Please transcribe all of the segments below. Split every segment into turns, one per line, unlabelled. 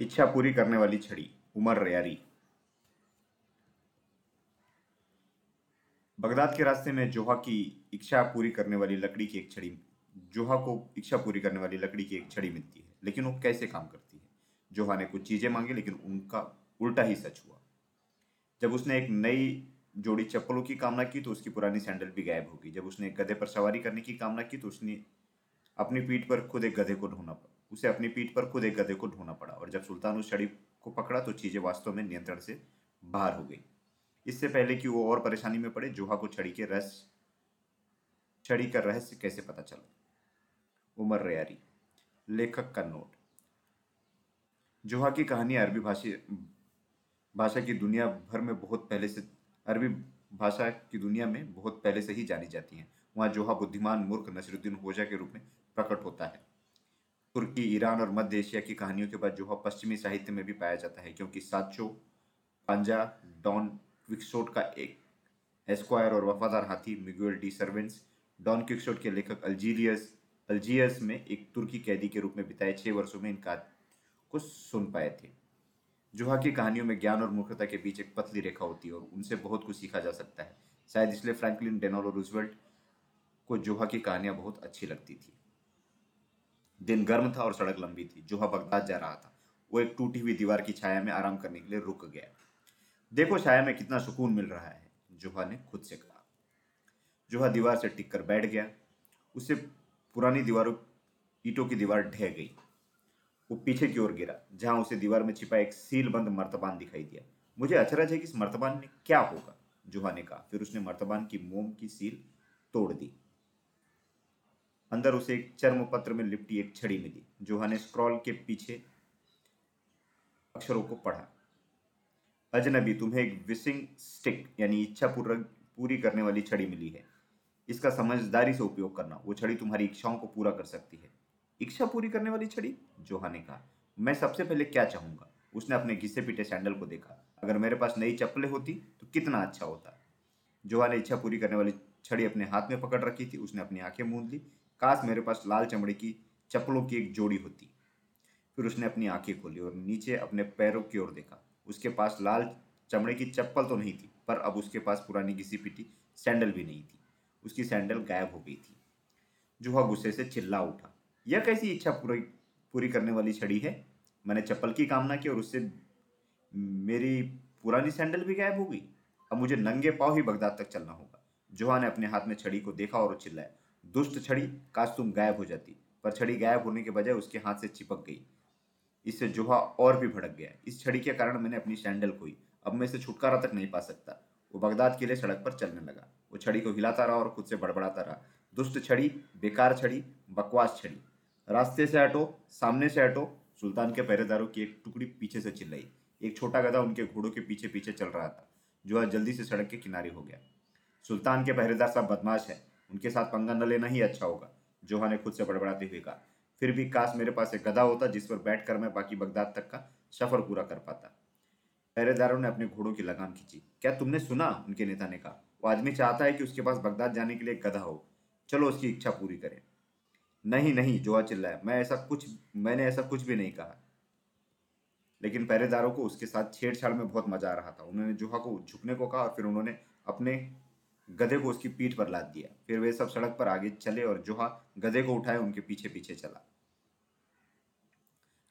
इच्छा पूरी करने वाली छड़ी, उमर रयारी। बगदाद के रास्ते में जोहा की इच्छा पूरी करने वाली लकड़ी की एक छड़ी, जोहा को इच्छा पूरी करने वाली लकड़ी की एक छड़ी मिलती है, लेकिन वो कैसे काम करती है? जोहा ने कुछ चीज़ें मांगी, लेकिन उनका उल्टा ही सच हुआ। जब उसने एक नई जोड़ी चप्पलों की कामना की तो उसकी पुरानी सैंडल भी गायब होगी जब उसने गधे पर सवारी करने की कामना की तो उसने अपनी पीठ पर खुद एक गधे को ढोना पड़ा। उसे अपनी पीठ पर खुद एक गधे को ढोना पड़ा और जब सुल्तान उस छड़ी को पकड़ा तो चीज़ें वास्तव में नियंत्रण से बाहर हो गई। इससे पहले कि वो और परेशानी में पड़े, जोहा को छड़ी के रस छड़ी का रहस्य कैसे पता चला? उमर रयारी, लेखक का नोट। जोहा की कहानी अरबी भाषी, भाषा की दुनिया भर में बहुत पहले से, अरबी भाषा की दुनिया में बहुत पहले से ही जानी जाती है। वहाँ जोहा बुद्धिमान मूर्ख नसरुद्दीन होजा के रूप में प्रकट होता है। तुर्की, ईरान और मध्य एशिया की कहानियों के बाद जोहा पश्चिमी साहित्य में भी पाया जाता है, क्योंकि साचो पांजा डॉन क्विक्सोट का एक एस्क्वायर और वफादार हाथी, Miguel de Cervantes Don Quixote के लेखक अल्जीरियस अल्जीयस में एक तुर्की कैदी के रूप में बिताए छः वर्षों में इनका को सुन पाए थे। जोहा की कहानियों में ज्ञान और मूर्खता के बीच एक पतली रेखा होती है और उनसे बहुत कुछ सीखा जा सकता है। शायद इसलिए फ्रैंकलिन डेनोलो रूजवेल्ट को जोहा की कहानियाँ बहुत अच्छी लगती थी। दिन गर्म था और सड़क लंबी थी। जोहा बगदाद जा रहा था। वो एक टूटी हुई दीवार की छाया में आराम करने के लिए रुक गया। देखो छाया में कितना सुकून मिल रहा है, जोहा ने खुद से कहा। जोहा दीवार से टिक कर बैठ गया। उससे पुरानी दीवारों, ईटों की दीवार ढह गई। वो पीछे की ओर गिरा, जहाँ उसे दीवार में छिपा एक सील बंद मर्तबान दिखाई दिया। मुझे अचरज है कि इस मर्तबान में क्या होगा, जुहा ने कहा। फिर उसने मर्तबान की मोम की सील तोड़ दी। अंदर उसे एक चर्म पत्र में लिपटी एक छड़ी मिली। जोहा ने स्क्रॉल के पीछे अक्षरों को पढ़ा। अजनबी, तुम्हें एक विसिंग स्टिक, यानी इच्छा पूर्वक पूरी करने वाली छड़ी मिली है। इसका समझदारी से उपयोग करना। वो छड़ी तुम्हारी इच्छाओं को पूरा कर सकती है। इच्छा पूरी करने वाली छड़ी? जोहा ने कहा। मैं सबसे पहले क्या चाहूँगा? उसने अपने घिसे पीटे सैंडल को देखा। अगर मेरे पास नई चप्पलें होती तो कितना अच्छा होता। जोहा ने इच्छा पूरी करने वाली छड़ी अपने हाथ में पकड़ रखी थी। उसने अपनी आँखें मूंद ली। काश मेरे पास लाल चमड़े की चप्पलों की एक जोड़ी होती। फिर उसने अपनी आँखें खोली और नीचे अपने पैरों की ओर देखा। उसके पास लाल चमड़े की चप्पल तो नहीं थी, पर अब उसके पास पुरानी घिसी पिटी सैंडल भी नहीं थी। उसकी सैंडल गायब हो गई थी। जुहा गुस्से से चिल्ला उठा। यह कैसी इच्छा पूरी पूरी करने वाली छड़ी है? मैंने चप्पल की कामना की और उससे मेरी पुरानी सैंडल भी गायब हो गई। अब मुझे नंगे पाव ही बगदाद तक चलना होगा। जोहा ने अपने हाथ में छड़ी को देखा और चिल्लाया। दुष्ट छड़ी काश तुम गायब हो जाती, पर छड़ी गायब होने के बजाय उसके हाथ से चिपक गई। इससे जोहा और भी भड़क गया। इस छड़ी के कारण मैंने अपनी सैंडल खोई। अब मैं इसे छुटकारा तक नहीं पा सकता। वो बगदाद के लिए सड़क पर चलने लगा। वो छड़ी को हिलाता रहा और खुद से बड़बड़ाता रहा। दुष्ट छड़ी, बेकार छड़ी, बकवास छड़ी। रास्ते से हटो, सामने से हटो, सुल्तान के पहरेदारों की एक टुकड़ी पीछे से चिल्लाई। एक छोटा गधा उनके घोड़ों के पीछे पीछे चल रहा था, जो जल्दी से सड़क के किनारे हो गया। सुल्तान के पहरेदार सब बदमाश है। उनके साथ पंगा न लेना ही अच्छा होगा जोहा ने खुद से बड़बड़ाते हुए कहा। फिर भी काश मेरे पास एक गधा होता जिस पर बैठकर मैं बाकी बगदाद तक का सफ़र पूरा कर पाता। पहरेदारों ने अपने घोड़ों की लगाम खींची। क्या तुमने सुना? उनके नेता ने कहा। वो आदमी चाहता है कि उसके पास बगदाद जाने के लिए गधा हो। चलो उसकी इच्छा पूरी करें। नहीं नहीं जोआ चिल्लाया। मैं ऐसा कुछ, मैंने ऐसा कुछ भी नहीं कहा। लेकिन पहरेदारों को उसके साथ छेड़छाड़ में बहुत मज़ा आ रहा था। उन्होंने जोहा को झुकने को कहा और फिर उन्होंने अपने गधे को उसकी पीठ पर लाद दिया। फिर वे सब सड़क पर आगे चले और जोहा गधे को उठाए, उनके पीछे पीछे चला।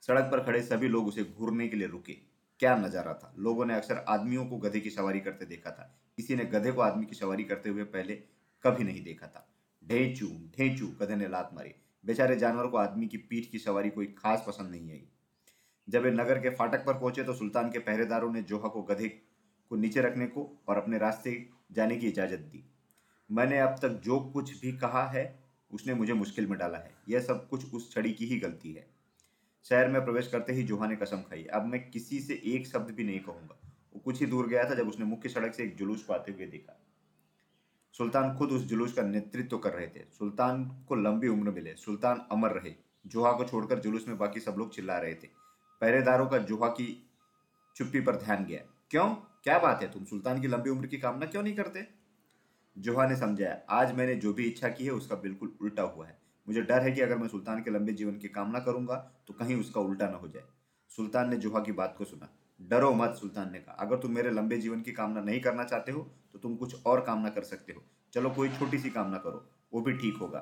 सड़क पर खड़े सभी लोग उसे घूरने के लिए रुके। क्या नज़ारा था? लोगों ने अक्सर आदमियों को गधे की सवारी करते देखा था। किसी ने गधे को आदमी की सवारी करते हुए पहले कभी नहीं देखा था। ढेंचू ढेंचू, गधे ने लात मारी। बेचारे जानवर को आदमी की पीठ की सवारी कोई खास पसंद नहीं आई। जब वे नगर के फाटक पर पहुँचे तो सुल्तान के पहरेदारों ने जोहा को गधे को नीचे रखने को और अपने रास्ते जाने की इजाज़त दी। मैंने अब तक जो कुछ भी कहा है, उसने मुझे मुश्किल में डाला है। यह सब कुछ उस छड़ी की ही गलती है। शहर में प्रवेश करते ही जोहा ने कसम खाई। अब मैं किसी से एक शब्द भी नहीं कहूँगा। वो कुछ ही दूर गया था जब उसने मुख्य सड़क से एक जुलूस को आते हुए देखा। सुल्तान खुद उस जुलूस का नेतृत्व कर रहे थे। सुल्तान को लंबी उम्र मिले। सुल्तान अमर रहे। जोहा को छोड़कर जुलूस में बाकी सब लोग चिल्ला रहे थे। पहरेदारों का जोहा की चुप्पी पर ध्यान गया। क्यों? क्या बात है? तुम सुल्तान की लंबी उम्र की कामना क्यों नहीं करते? जोहा ने समझाया, आज मैंने जो भी इच्छा की है, उसका बिल्कुल उल्टा हुआ है। मुझे डर है कि अगर मैं सुल्तान के लंबे जीवन की कामना करूँगा तो कहीं उसका उल्टा न हो जाए। सुल्तान ने जोहा की बात को सुना। डरो मत, सुल्तान ने कहा। अगर तुम मेरे लंबे जीवन की कामना नहीं करना चाहते हो तो तुम कुछ और कामना कर सकते हो। चलो, कोई छोटी सी कामना करो, वो भी ठीक होगा।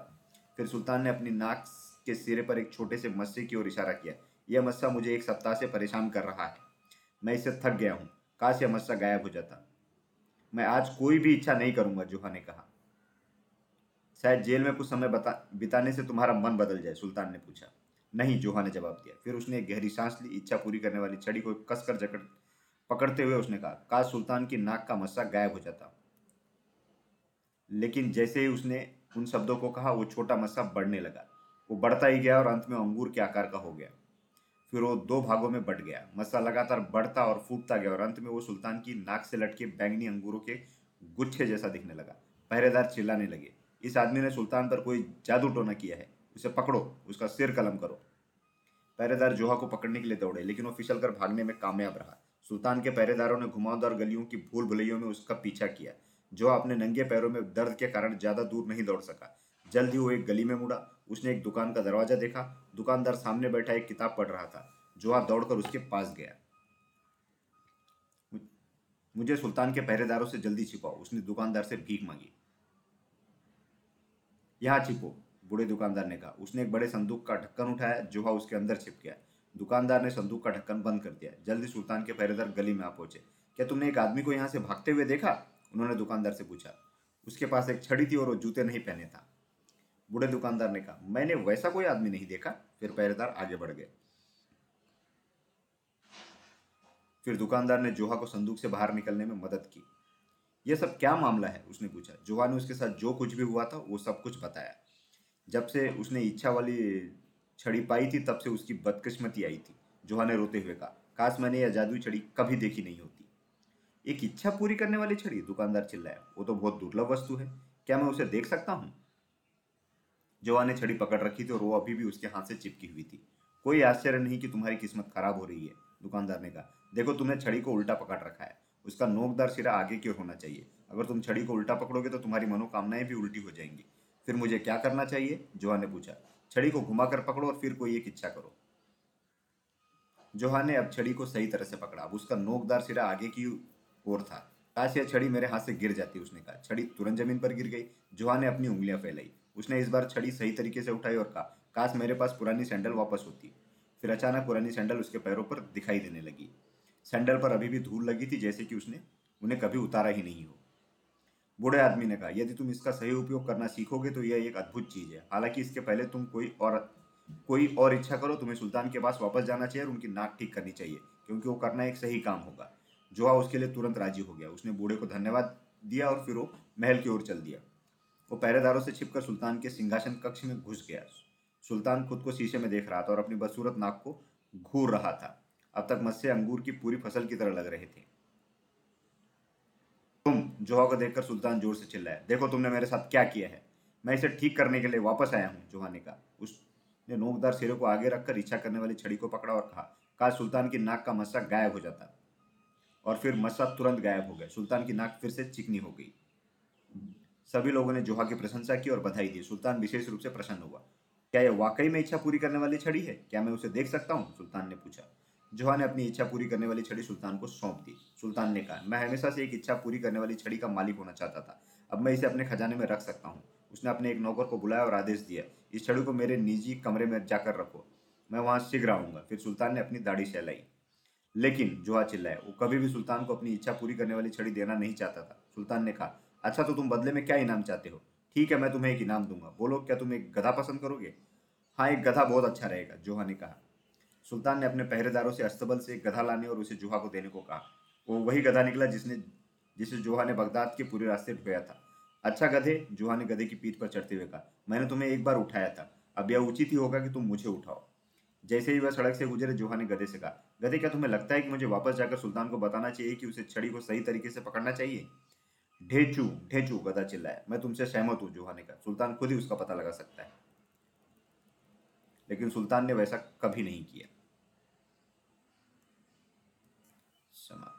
फिर सुल्तान ने अपनी नाक के सिरे पर एक छोटे से मस्से की ओर इशारा किया। यह मस्सा मुझे एक सप्ताह से परेशान कर रहा है। मैं इससे थक गया हूँ। काश यह मस्सा गायब हो जाता। मैं आज कोई भी इच्छा नहीं करूँगा, जोहा ने कहा। शायद जेल में कुछ समय बता बिताने से तुम्हारा मन बदल जाए, सुल्तान ने पूछा। नहीं, जोहा ने जवाब दिया। फिर उसने गहरी सांस ली, इच्छा पूरी करने वाली छड़ी को कसकर जकड़ पकड़ते हुए उसने कहा, काश सुल्तान की नाक का मस्सा गायब हो जाता। लेकिन जैसे ही उसने उन शब्दों को कहा, वो छोटा मस्सा बढ़ने लगा। वो बढ़ता ही गया और अंत में अंगूर के आकार का हो गया। फिर वो दो भागों में बट गया। मस्सा लगातार बढ़ता और फूटता गया और अंत में वो सुल्तान की नाक से लटके बैंगनी अंगूरों के गुच्छे जैसा दिखने लगा। पहरेदार चिल्लाने लगे। इस आदमी ने सुल्तान पर कोई जादू टोना किया है। उसे पकड़ो, उसका सिर कलम करो। पहरेदार जोहा को पकड़ने के लिए दौड़े, लेकिन वो फिसल कर भागने में कामयाब रहा। सुल्तान के पहरेदारों ने घुमावदार गलियों की भूल भुलैयों में उसका पीछा किया। जो अपने नंगे पैरों में दर्द के कारण ज़्यादा दूर नहीं दौड़ सका। जल्द ही वो एक गली में मुड़ा। उसने एक दुकान का दरवाज़ा देखा। दुकानदार सामने बैठा, एक किताब पढ़ रहा था जोहा दौड़कर उसके पास गया। मुझे सुल्तान के पहरेदारों से जल्दी छिपाओ। उसने दुकानदार से भीख मांगी। यहाँ छिपो, बूढ़े दुकानदार ने कहा। उसने एक बड़े संदूक का ढक्कन उठाया जोहा उसके अंदर छिप गया। दुकानदार ने संदूक का ढक्कन बंद कर दिया। जल्दी सुल्तान के पहरेदार गली में आ पहुँचे। क्या तुमने एक आदमी को यहाँ से भागते हुए देखा? उन्होंने दुकानदार से पूछा। उसके पास एक छड़ी थी और वो जूते नहीं पहने था। बूढ़े दुकानदार ने कहा, मैंने वैसा कोई आदमी नहीं देखा। फिर पहरेदार आगे बढ़ गए। फिर दुकानदार ने जोहा को संदूक से बाहर निकलने में मदद की। यह सब क्या मामला है? उसने पूछा। जोहा ने उसके साथ जो कुछ भी हुआ था, वो सब कुछ बताया। जब से उसने इच्छा वाली छड़ी पाई थी, तब से उसकी बदकिस्मती आई थी। जोहा ने रोते हुए कहा, काश मैंने यह जादुई छड़ी कभी देखी नहीं होती। एक इच्छा पूरी करने वाली छड़ी? दुकानदार चिल्लाया, वो तो बहुत दुर्लभ वस्तु है। क्या मैं उसे देख सकता हूँ? जोहा ने छड़ी पकड़ रखी थी और वो अभी भी उसके हाथ से चिपकी हुई थी। कोई आश्चर्य नहीं कि तुम्हारी किस्मत खराब हो रही है, दुकानदार ने कहा। देखो, तुमने छड़ी को उल्टा पकड़ रखा है। उसका नोकदार सिरा आगे की ओर होना चाहिए। अगर तुम छड़ी को उल्टा पकड़ोगे तो तुम्हारी मनोकामनाएँ भी उल्टी हो जाएँगी। फिर मुझे क्या करना चाहिए? जोहा ने पूछा। छड़ी को घुमाकर पकड़ो और फिर कोई एक इच्छा करो। जोहा ने अब छड़ी को सही तरह से पकड़ा। अब उसका नोकदार सिरा आगे की ओर था। काश यह छड़ी मेरे हाथ से गिर जाती, उसने कहा। छड़ी तुरंत ज़मीन पर गिर गई। जोहा ने अपनी उंगलियाँ फैलाई। उसने इस बार छड़ी सही तरीके से उठाई और कहा, काश मेरे पास पुरानी सैंडल वापस होती। फिर अचानक पुरानी सैंडल उसके पैरों पर दिखाई देने लगी। सैंडल पर अभी भी धूल लगी थी, जैसे कि उसने उन्हें कभी उतारा ही नहीं हो। बूढ़े आदमी ने कहा, यदि तुम इसका सही उपयोग करना सीखोगे तो यह एक अद्भुत चीज़ है। हालाँकि इसके पहले तुम कोई और कोई और इच्छा करो, तुम्हें सुल्तान के पास वापस जाना चाहिए और उनकी नाक ठीक करनी चाहिए, क्योंकि वो करना एक सही काम होगा। जोहा उसके लिए तुरंत राज़ी हो गया। उसने बूढ़े को धन्यवाद दिया और फिर वो महल की ओर चल दिया। वो पहरेदारों से छिपकर सुल्तान के सिंहासन कक्ष में घुस गया। सुल्तान खुद को शीशे में देख रहा था और अपनी बदसूरत नाक को घूर रहा था। अब तक मत्स्य अंगूर की पूरी फ़सल की तरह लग रहे थे। तुम जोहा को देखकर सुल्तान ज़ोर से चिल्लाया, देखो तुमने मेरे साथ क्या किया है। मैं इसे ठीक करने के लिए वापस आया हूँ जोहा ने कहा उसने नोकदार सिरे को आगे रखकर इच्छा करने वाली छड़ी को पकड़ा और कहा कहा सुल्तान की नाक का मस्सा गायब हो जाता। और फिर मस्सा तुरंत गायब हो गया। सुल्तान की नाक फिर से चिकनी हो गई। सभी लोगों ने जोहा की प्रशंसा की और बधाई दी। सुल्तान विशेष रूप से प्रसन्न हुआ। क्या यह वाकई में इच्छा पूरी करने वाली छड़ी है? क्या मैं उसे देख सकता हूँ? सुल्तान ने पूछा। जोहा ने अपनी इच्छा पूरी करने वाली छड़ी सुल्तान को सौंप दी। सुल्तान ने कहा, मैं हमेशा से एक इच्छा पूरी करने वाली छड़ी का मालिक होना चाहता था। अब मैं इसे अपने खजाने में रख सकता हूँ। उसने अपने एक नौकर को बुलाया और आदेश दिया, इस छड़ी को मेरे निजी कमरे में जाकर रखो। मैं वहाँ शीघ्र आऊँगा। फिर सुल्तान ने अपनी दाढ़ी सहलाई। लेकिन जोहा चिल्लाया, वो कभी भी सुल्तान को अपनी इच्छा पूरी करने वाली छड़ी देना नहीं चाहता था। सुल्तान ने कहा अच्छा तो तुम बदले में क्या इनाम चाहते हो? ठीक है, मैं तुम्हें एक इनाम दूँगा। बोलो, क्या तुम एक गधा पसंद करोगे? हाँ एक गधा बहुत अच्छा रहेगा जोहा ने कहा सुल्तान ने अपने पहरेदारों से अस्तबल से एक गधा लाने और उसे जोहा को देने को कहा। वो वही गधा निकला जिसने, जिसे जोहा ने बगदाद के पूरे रास्ते ढोया था। अच्छा गधे जोहा ने गधे की पीठ पर चढ़ते हुए कहा, मैंने तुम्हें एक बार उठाया था। अब यह उचित ही होगा कि तुम मुझे उठाओ। जैसे ही वह सड़क से गुजरे जोहा ने गधे से कहा, गधे, क्या तुम्हें लगता है कि मुझे वापस जाकर सुल्तान को बताना चाहिए कि उसे छड़ी को सही तरीके से पकड़ना चाहिए? ढेचू ढेचू गधा चिल्लाया। मैं तुमसे सहमत हूँ, जुहाने का। सुल्तान खुद ही उसका पता लगा सकता है। लेकिन सुल्तान ने वैसा कभी नहीं किया। समाप्त।